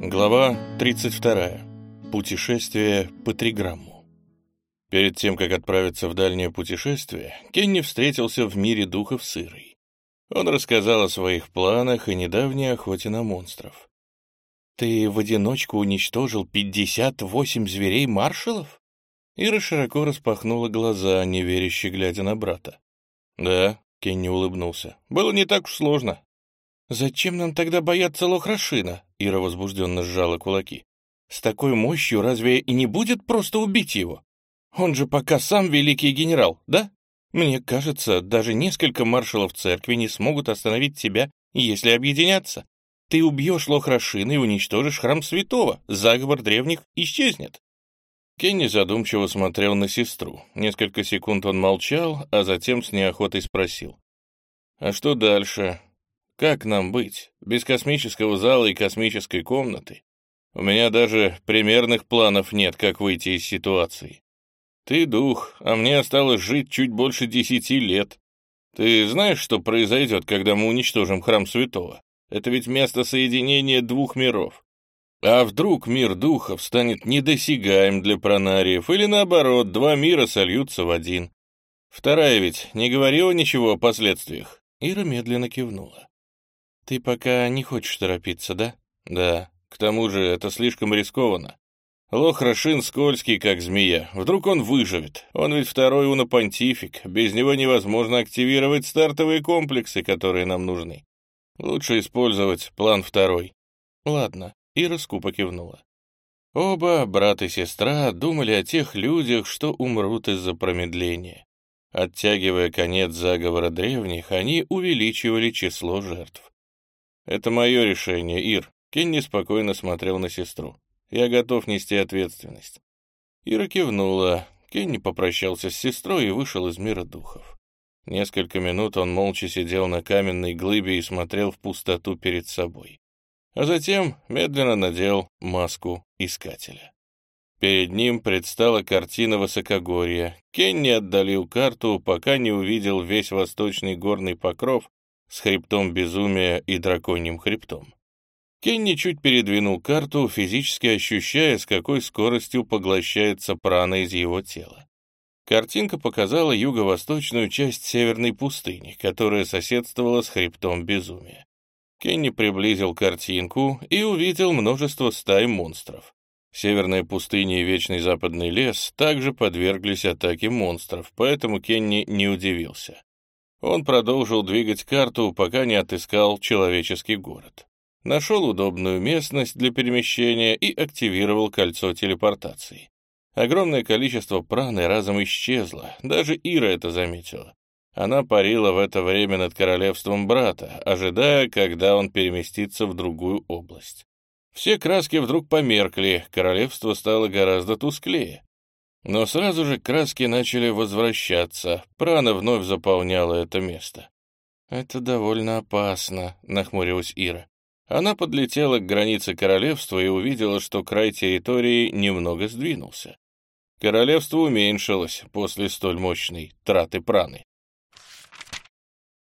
Глава 32. Путешествие по триграмму. Перед тем, как отправиться в дальнее путешествие, Кенни встретился в мире духов сырой. Он рассказал о своих планах и недавней охоте на монстров. «Ты в одиночку уничтожил 58 зверей-маршалов?» Ира широко распахнула глаза, неверяще глядя на брата. «Да», — Кенни улыбнулся, — «было не так уж сложно. «Зачем нам тогда бояться Лохрашина?» Ира возбужденно сжала кулаки. «С такой мощью разве и не будет просто убить его? Он же пока сам великий генерал, да? Мне кажется, даже несколько маршалов церкви не смогут остановить тебя, если объединяться. Ты убьешь Лохрашина и уничтожишь храм святого, заговор древних исчезнет». Кенни задумчиво смотрел на сестру. Несколько секунд он молчал, а затем с неохотой спросил. «А что дальше? Как нам быть? Без космического зала и космической комнаты? У меня даже примерных планов нет, как выйти из ситуации. Ты дух, а мне осталось жить чуть больше десяти лет. Ты знаешь, что произойдет, когда мы уничтожим храм святого? Это ведь место соединения двух миров. А вдруг мир духов станет недосягаем для пронариев, или наоборот, два мира сольются в один? Вторая ведь не говорила ничего о последствиях. Ира медленно кивнула. «Ты пока не хочешь торопиться, да?» «Да. К тому же это слишком рискованно. Лох Рашин скользкий, как змея. Вдруг он выживет. Он ведь второй унопонтифик. Без него невозможно активировать стартовые комплексы, которые нам нужны. Лучше использовать план второй». «Ладно», — Ира скупо кивнула. Оба, брат и сестра, думали о тех людях, что умрут из-за промедления. Оттягивая конец заговора древних, они увеличивали число жертв. «Это мое решение, Ир». Кенни спокойно смотрел на сестру. «Я готов нести ответственность». Ира кивнула. Кенни попрощался с сестрой и вышел из мира духов. Несколько минут он молча сидел на каменной глыбе и смотрел в пустоту перед собой. А затем медленно надел маску искателя. Перед ним предстала картина высокогорья. Кенни отдалил карту, пока не увидел весь восточный горный покров с хребтом безумия и драконьим хребтом. Кенни чуть передвинул карту, физически ощущая, с какой скоростью поглощается прана из его тела. Картинка показала юго-восточную часть северной пустыни, которая соседствовала с хребтом безумия. Кенни приблизил картинку и увидел множество стай монстров. Северная пустыня и Вечный Западный лес также подверглись атаке монстров, поэтому Кенни не удивился. Он продолжил двигать карту, пока не отыскал человеческий город. Нашел удобную местность для перемещения и активировал кольцо телепортации. Огромное количество праны разом исчезло, даже Ира это заметила. Она парила в это время над королевством брата, ожидая, когда он переместится в другую область. Все краски вдруг померкли, королевство стало гораздо тусклее. Но сразу же краски начали возвращаться, прана вновь заполняла это место. «Это довольно опасно», — нахмурилась Ира. Она подлетела к границе королевства и увидела, что край территории немного сдвинулся. Королевство уменьшилось после столь мощной траты праны.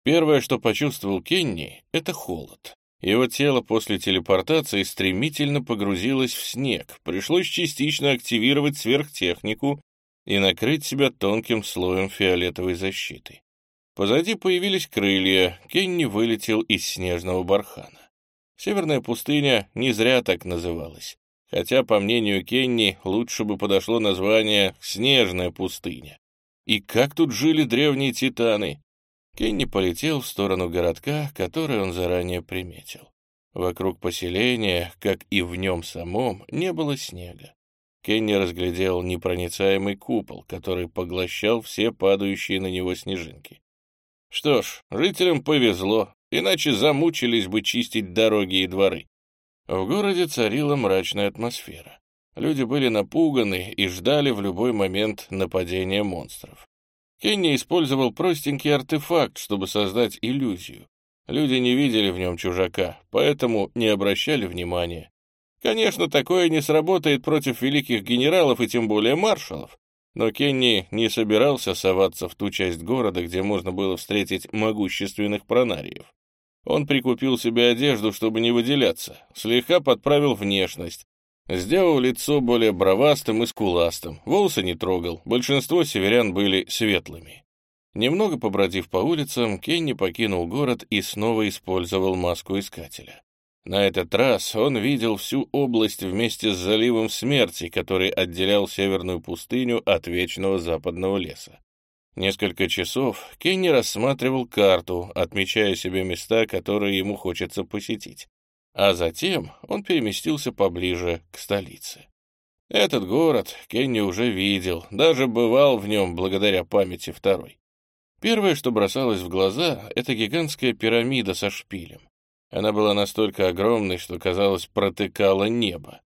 Первое, что почувствовал Кенни, — это холод. Его тело после телепортации стремительно погрузилось в снег, пришлось частично активировать сверхтехнику и накрыть себя тонким слоем фиолетовой защиты. Позади появились крылья, Кенни вылетел из снежного бархана. Северная пустыня не зря так называлась, хотя, по мнению Кенни, лучше бы подошло название «Снежная пустыня». И как тут жили древние титаны? Кенни полетел в сторону городка, который он заранее приметил. Вокруг поселения, как и в нем самом, не было снега. Кенни разглядел непроницаемый купол, который поглощал все падающие на него снежинки. Что ж, жителям повезло, иначе замучились бы чистить дороги и дворы. В городе царила мрачная атмосфера. Люди были напуганы и ждали в любой момент нападения монстров. Кенни использовал простенький артефакт, чтобы создать иллюзию. Люди не видели в нем чужака, поэтому не обращали внимания. Конечно, такое не сработает против великих генералов и тем более маршалов, но Кенни не собирался соваться в ту часть города, где можно было встретить могущественных пронариев. Он прикупил себе одежду, чтобы не выделяться, слегка подправил внешность, сделал лицо более бровастым и скуластым, волосы не трогал, большинство северян были светлыми. Немного побродив по улицам, Кенни покинул город и снова использовал маску искателя. На этот раз он видел всю область вместе с заливом смерти, который отделял северную пустыню от вечного западного леса. Несколько часов Кенни рассматривал карту, отмечая себе места, которые ему хочется посетить. А затем он переместился поближе к столице. Этот город Кенни уже видел, даже бывал в нем благодаря памяти второй. Первое, что бросалось в глаза, это гигантская пирамида со шпилем. Она была настолько огромной, что, казалось, протыкала небо.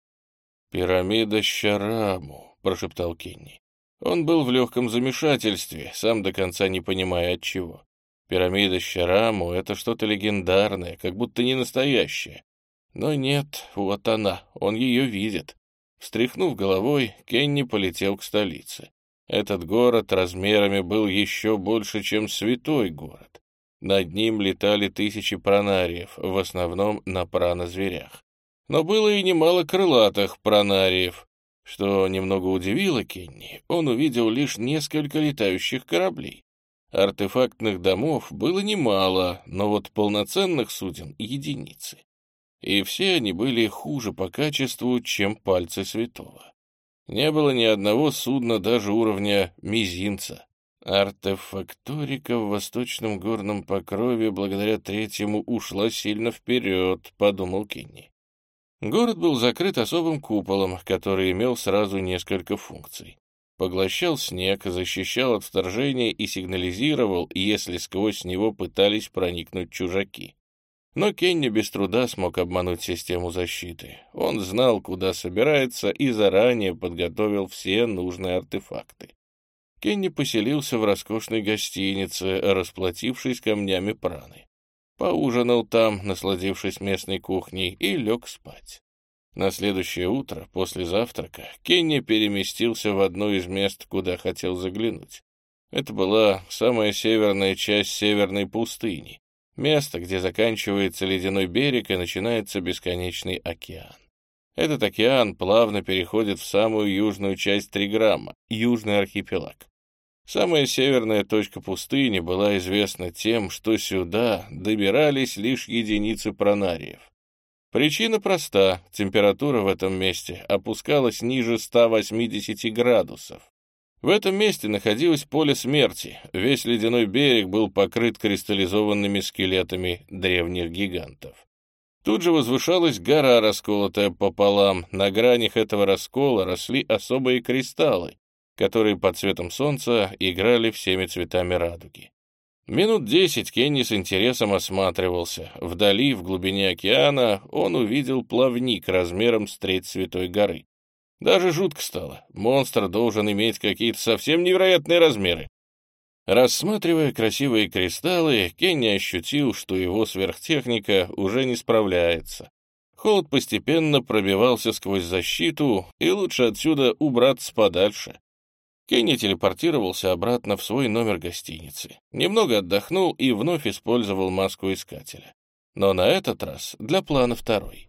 «Пирамида Щараму», — прошептал Кенни. Он был в легком замешательстве, сам до конца не понимая от чего. Пирамида Щараму — это что-то легендарное, как будто не настоящее. Но нет, вот она, он ее видит. Встряхнув головой, Кенни полетел к столице. Этот город размерами был еще больше, чем святой город. Над ним летали тысячи пронариев, в основном на пранозверях. Но было и немало крылатых пронариев. Что немного удивило Кенни, он увидел лишь несколько летающих кораблей. Артефактных домов было немало, но вот полноценных суден — единицы. И все они были хуже по качеству, чем пальцы святого. Не было ни одного судна даже уровня мизинца. Артефакторика в восточном горном покрове благодаря третьему ушла сильно вперед, подумал Кенни. Город был закрыт особым куполом, который имел сразу несколько функций. Поглощал снег, защищал от вторжения и сигнализировал, если сквозь него пытались проникнуть чужаки. Но Кенни без труда смог обмануть систему защиты. Он знал, куда собирается, и заранее подготовил все нужные артефакты. Кенни поселился в роскошной гостинице, расплатившись камнями праны. Поужинал там, насладившись местной кухней, и лег спать. На следующее утро, после завтрака, Кенни переместился в одно из мест, куда хотел заглянуть. Это была самая северная часть северной пустыни, место, где заканчивается ледяной берег и начинается бесконечный океан. Этот океан плавно переходит в самую южную часть Триграмма, южный архипелаг. Самая северная точка пустыни была известна тем, что сюда добирались лишь единицы пронариев. Причина проста, температура в этом месте опускалась ниже 180 градусов. В этом месте находилось поле смерти, весь ледяной берег был покрыт кристаллизованными скелетами древних гигантов. Тут же возвышалась гора, расколотая пополам, на гранях этого раскола росли особые кристаллы, которые под цветом солнца играли всеми цветами радуги. Минут десять Кенни с интересом осматривался. Вдали, в глубине океана, он увидел плавник размером с треть Святой горы. Даже жутко стало. Монстр должен иметь какие-то совсем невероятные размеры. Рассматривая красивые кристаллы, Кенни ощутил, что его сверхтехника уже не справляется. Холод постепенно пробивался сквозь защиту, и лучше отсюда убраться подальше. Кенни телепортировался обратно в свой номер гостиницы. Немного отдохнул и вновь использовал маску искателя. Но на этот раз для плана второй.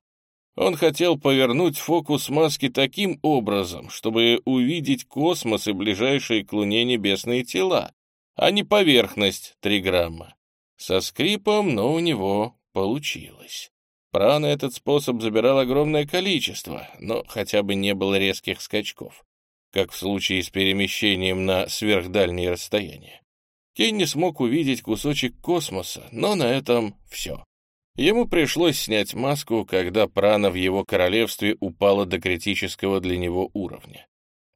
Он хотел повернуть фокус маски таким образом, чтобы увидеть космос и ближайшие к Луне небесные тела, а не поверхность триграмма. Со скрипом, но у него получилось. Прана этот способ забирал огромное количество, но хотя бы не было резких скачков как в случае с перемещением на сверхдальние расстояния. Кенни смог увидеть кусочек космоса, но на этом все. Ему пришлось снять маску, когда прана в его королевстве упала до критического для него уровня.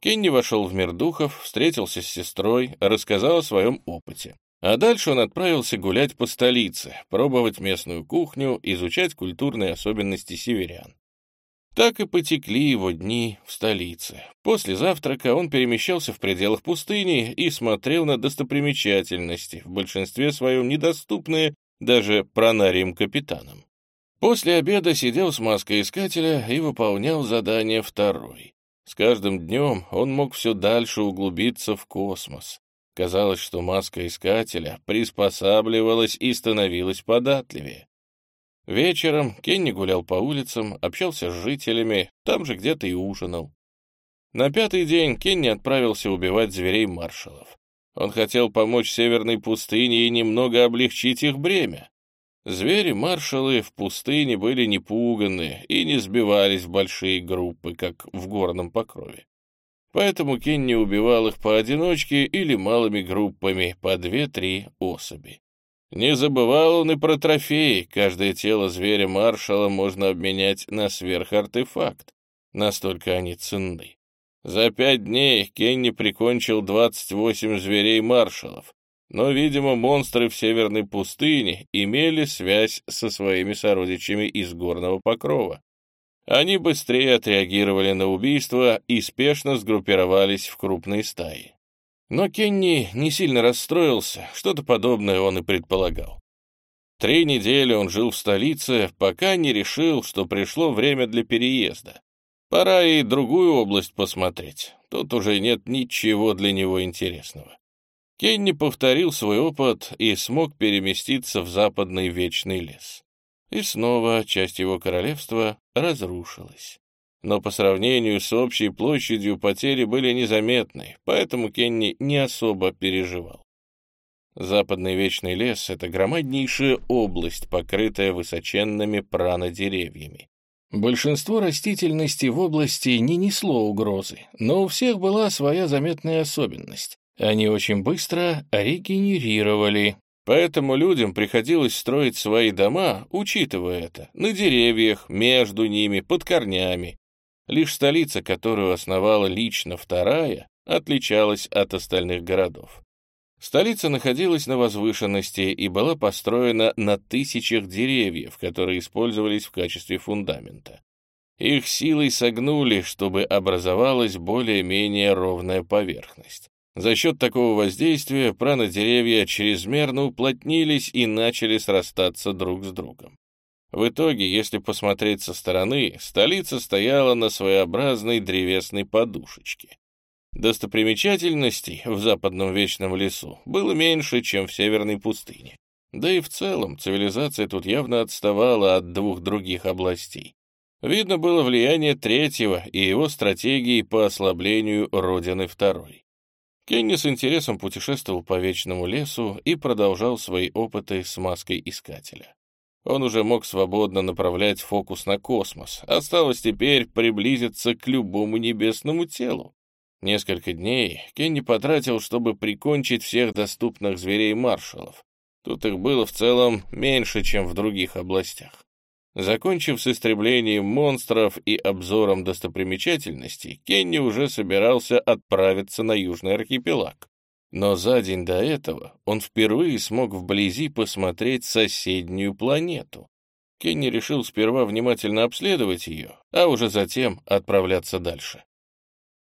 Кенни вошел в мир духов, встретился с сестрой, рассказал о своем опыте. А дальше он отправился гулять по столице, пробовать местную кухню, изучать культурные особенности северян. Так и потекли его дни в столице. После завтрака он перемещался в пределах пустыни и смотрел на достопримечательности, в большинстве своем недоступные даже пронарием-капитанам. После обеда сидел с маской искателя и выполнял задание второй. С каждым днем он мог все дальше углубиться в космос. Казалось, что маска искателя приспосабливалась и становилась податливее. Вечером Кенни гулял по улицам, общался с жителями, там же где-то и ужинал. На пятый день Кенни отправился убивать зверей маршалов. Он хотел помочь северной пустыне и немного облегчить их бремя. Звери-маршалы в пустыне были не пуганы и не сбивались в большие группы, как в горном покрове. Поэтому Кенни убивал их поодиночке или малыми группами, по две-три особи. Не забывал он и про трофеи. Каждое тело зверя-маршала можно обменять на сверхартефакт. Настолько они ценны. За пять дней Кенни прикончил 28 зверей-маршалов, но, видимо, монстры в северной пустыне имели связь со своими сородичами из горного покрова. Они быстрее отреагировали на убийство и спешно сгруппировались в крупные стаи. Но Кенни не сильно расстроился, что-то подобное он и предполагал. Три недели он жил в столице, пока не решил, что пришло время для переезда. Пора и другую область посмотреть, тут уже нет ничего для него интересного. Кенни повторил свой опыт и смог переместиться в западный вечный лес. И снова часть его королевства разрушилась. Но по сравнению с общей площадью потери были незаметны, поэтому Кенни не особо переживал. Западный вечный лес — это громаднейшая область, покрытая высоченными пранодеревьями. Большинство растительности в области не несло угрозы, но у всех была своя заметная особенность. Они очень быстро регенерировали, Поэтому людям приходилось строить свои дома, учитывая это, на деревьях, между ними, под корнями. Лишь столица, которую основала лично вторая, отличалась от остальных городов. Столица находилась на возвышенности и была построена на тысячах деревьев, которые использовались в качестве фундамента. Их силой согнули, чтобы образовалась более-менее ровная поверхность. За счет такого воздействия пранодеревья чрезмерно уплотнились и начали срастаться друг с другом. В итоге, если посмотреть со стороны, столица стояла на своеобразной древесной подушечке. Достопримечательностей в западном вечном лесу было меньше, чем в северной пустыне. Да и в целом цивилизация тут явно отставала от двух других областей. Видно было влияние третьего и его стратегии по ослаблению Родины Второй. Кенни с интересом путешествовал по вечному лесу и продолжал свои опыты с маской искателя. Он уже мог свободно направлять фокус на космос. Осталось теперь приблизиться к любому небесному телу. Несколько дней Кенни потратил, чтобы прикончить всех доступных зверей-маршалов. Тут их было в целом меньше, чем в других областях. Закончив с истреблением монстров и обзором достопримечательностей, Кенни уже собирался отправиться на Южный архипелаг. Но за день до этого он впервые смог вблизи посмотреть соседнюю планету. Кенни решил сперва внимательно обследовать ее, а уже затем отправляться дальше.